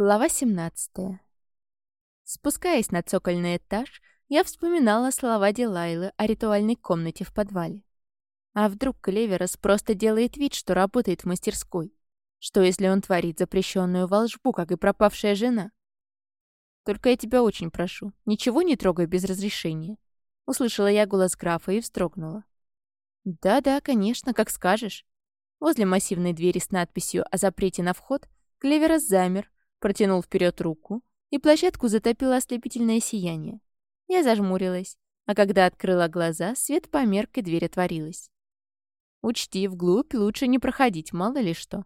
Глава 17. Спускаясь на цокольный этаж, я вспоминала слова Дилайлы о ритуальной комнате в подвале. А вдруг Клеверос просто делает вид, что работает в мастерской? Что, если он творит запрещенную волшбу, как и пропавшая жена? Только я тебя очень прошу, ничего не трогай без разрешения. Услышала я голос графа и вздрогнула. Да-да, конечно, как скажешь. Возле массивной двери с надписью о запрете на вход Клеверос замер, протянул вперед руку, и площадку затопило ослепительное сияние. Я зажмурилась, а когда открыла глаза, свет померк и дверь отворилась. «Учти, вглубь лучше не проходить, мало ли что».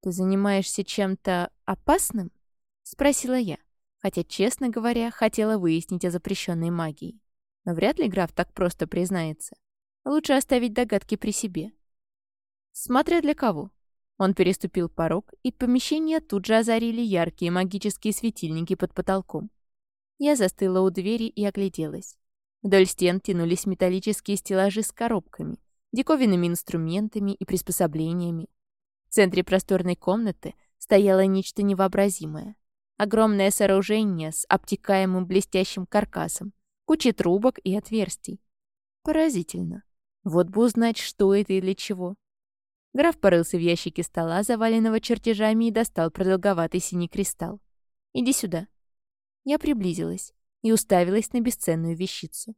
«Ты занимаешься чем-то опасным?» — спросила я, хотя, честно говоря, хотела выяснить о запрещенной магии. Но вряд ли граф так просто признается. Лучше оставить догадки при себе. Смотря для кого. Он переступил порог, и помещение тут же озарили яркие магические светильники под потолком. Я застыла у двери и огляделась. Вдоль стен тянулись металлические стеллажи с коробками, диковинными инструментами и приспособлениями. В центре просторной комнаты стояло нечто невообразимое. Огромное сооружение с обтекаемым блестящим каркасом, кучей трубок и отверстий. Поразительно. Вот бы узнать, что это и для чего. Граф порылся в ящике стола, заваленного чертежами, и достал продолговатый синий кристалл. «Иди сюда». Я приблизилась и уставилась на бесценную вещицу.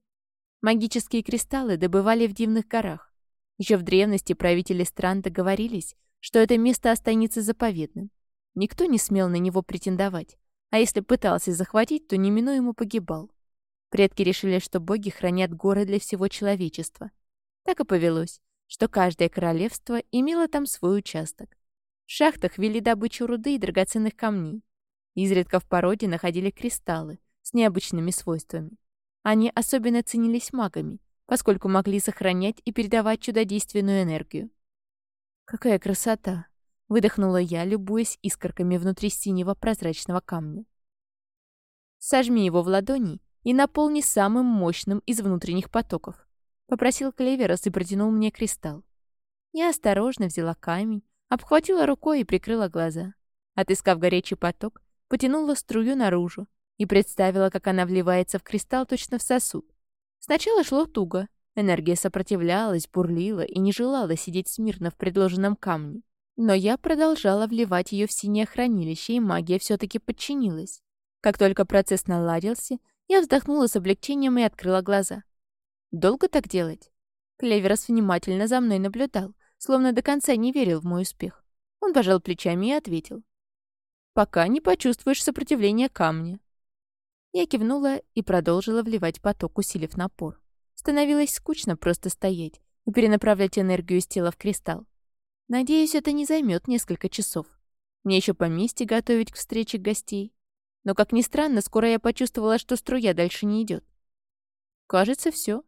Магические кристаллы добывали в дивных горах. Еще в древности правители стран договорились, что это место останется заповедным. Никто не смел на него претендовать, а если пытался захватить, то неминуемо погибал. Предки решили, что боги хранят горы для всего человечества. Так и повелось что каждое королевство имело там свой участок. В шахтах вели добычу руды и драгоценных камней. Изредка в породе находили кристаллы с необычными свойствами. Они особенно ценились магами, поскольку могли сохранять и передавать чудодейственную энергию. «Какая красота!» — выдохнула я, любуясь искорками внутри синего прозрачного камня. «Сожми его в ладони и наполни самым мощным из внутренних потоков. Попросил Клеверос и протянул мне кристалл. Я осторожно взяла камень, обхватила рукой и прикрыла глаза. Отыскав горячий поток, потянула струю наружу и представила, как она вливается в кристалл точно в сосуд. Сначала шло туго. Энергия сопротивлялась, бурлила и не желала сидеть смирно в предложенном камне. Но я продолжала вливать ее в синее хранилище, и магия все-таки подчинилась. Как только процесс наладился, я вздохнула с облегчением и открыла глаза. Долго так делать? Клеверос внимательно за мной наблюдал, словно до конца не верил в мой успех. Он пожал плечами и ответил. «Пока не почувствуешь сопротивления камня». Я кивнула и продолжила вливать поток, усилив напор. Становилось скучно просто стоять и перенаправлять энергию из тела в кристалл. Надеюсь, это не займет несколько часов. Мне еще поместье готовить к встрече гостей. Но, как ни странно, скоро я почувствовала, что струя дальше не идет. Кажется, все.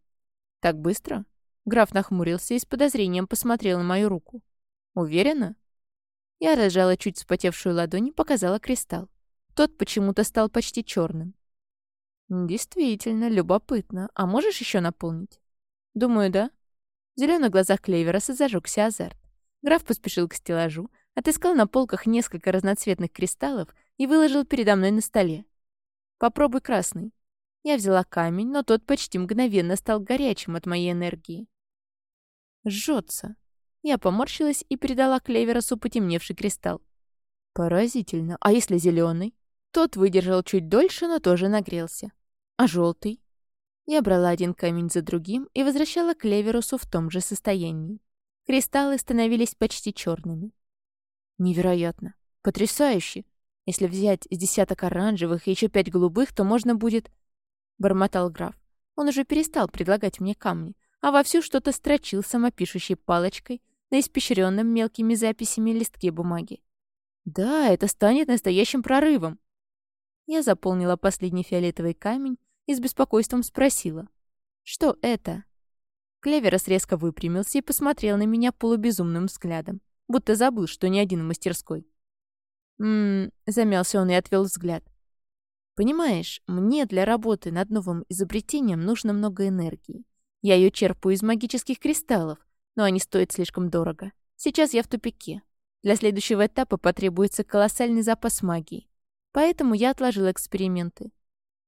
«Так быстро?» Граф нахмурился и с подозрением посмотрел на мою руку. «Уверена?» Я разжала чуть вспотевшую ладонь и показала кристалл. Тот почему-то стал почти черным. «Действительно, любопытно. А можешь еще наполнить?» «Думаю, да». В зеленых глазах Клевероса зажегся азарт. Граф поспешил к стеллажу, отыскал на полках несколько разноцветных кристаллов и выложил передо мной на столе. «Попробуй красный». Я взяла камень, но тот почти мгновенно стал горячим от моей энергии. Жжется. Я поморщилась и передала Клеверосу потемневший кристалл. Поразительно. А если зеленый? Тот выдержал чуть дольше, но тоже нагрелся. А желтый? Я брала один камень за другим и возвращала Клеверусу в том же состоянии. Кристаллы становились почти черными. Невероятно. Потрясающе. Если взять с десяток оранжевых и еще пять голубых, то можно будет бормотал граф. Он уже перестал предлагать мне камни, а вовсю что-то строчил самопишущей палочкой на испещренном мелкими записями листке бумаги. «Да, это станет настоящим прорывом!» Я заполнила последний фиолетовый камень и с беспокойством спросила. «Что это?» Клеверос резко выпрямился и посмотрел на меня полубезумным взглядом, будто забыл, что не один в мастерской. «М-м-м», замялся он и отвел взгляд. Понимаешь, мне для работы над новым изобретением нужно много энергии. Я ее черпаю из магических кристаллов, но они стоят слишком дорого. Сейчас я в тупике. Для следующего этапа потребуется колоссальный запас магии. Поэтому я отложила эксперименты.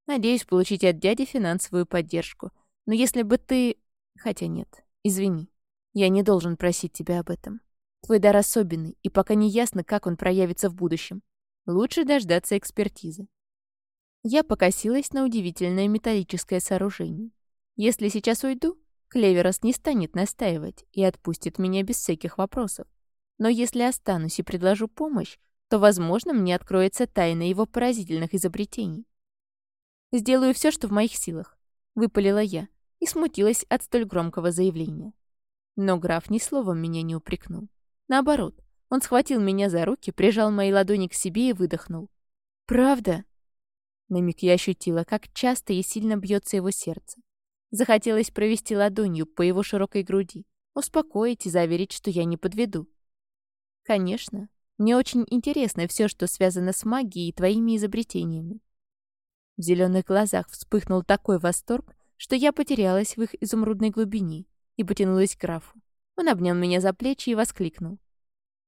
Надеюсь получить от дяди финансовую поддержку. Но если бы ты... Хотя нет, извини. Я не должен просить тебя об этом. Твой дар особенный, и пока не ясно, как он проявится в будущем. Лучше дождаться экспертизы. Я покосилась на удивительное металлическое сооружение. Если сейчас уйду, Клеверос не станет настаивать и отпустит меня без всяких вопросов. Но если останусь и предложу помощь, то, возможно, мне откроется тайна его поразительных изобретений. «Сделаю все, что в моих силах», — выпалила я и смутилась от столь громкого заявления. Но граф ни словом меня не упрекнул. Наоборот, он схватил меня за руки, прижал мои ладони к себе и выдохнул. «Правда?» На миг я ощутила, как часто и сильно бьется его сердце. Захотелось провести ладонью по его широкой груди, успокоить и заверить, что я не подведу. Конечно, мне очень интересно все, что связано с магией и твоими изобретениями. В зеленых глазах вспыхнул такой восторг, что я потерялась в их изумрудной глубине и потянулась к графу. Он обнял меня за плечи и воскликнул.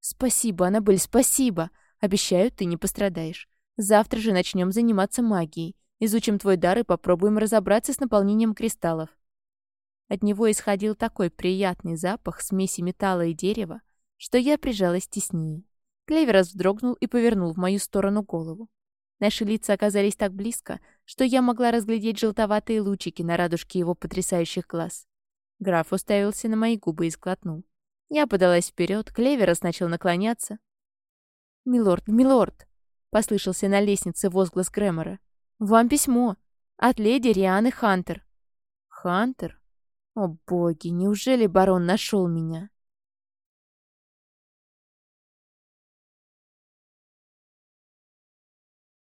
«Спасибо, Аннабель, спасибо! Обещаю, ты не пострадаешь. Завтра же начнем заниматься магией. Изучим твой дар и попробуем разобраться с наполнением кристаллов». От него исходил такой приятный запах смеси металла и дерева, что я прижалась теснее. Клеверос вздрогнул и повернул в мою сторону голову. Наши лица оказались так близко, что я могла разглядеть желтоватые лучики на радужке его потрясающих глаз. Граф уставился на мои губы и сглотнул. Я подалась вперед, Клеверос начал наклоняться. «Милорд, милорд!» — послышался на лестнице возглас Грэмора. «Вам письмо. От леди Рианы Хантер». «Хантер? О боги, неужели барон нашел меня?»